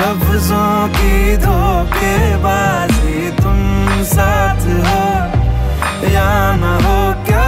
लफ्जों की धोखेबाजी तुम साथ हो या ना हो क्या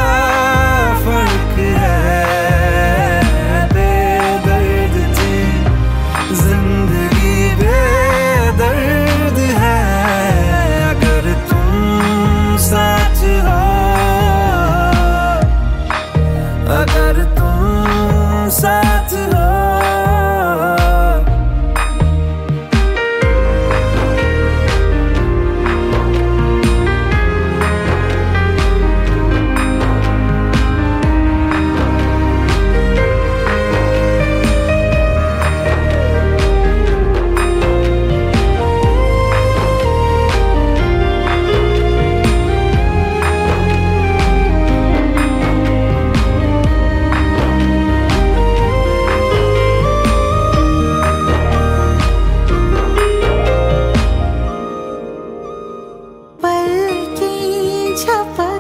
mencapai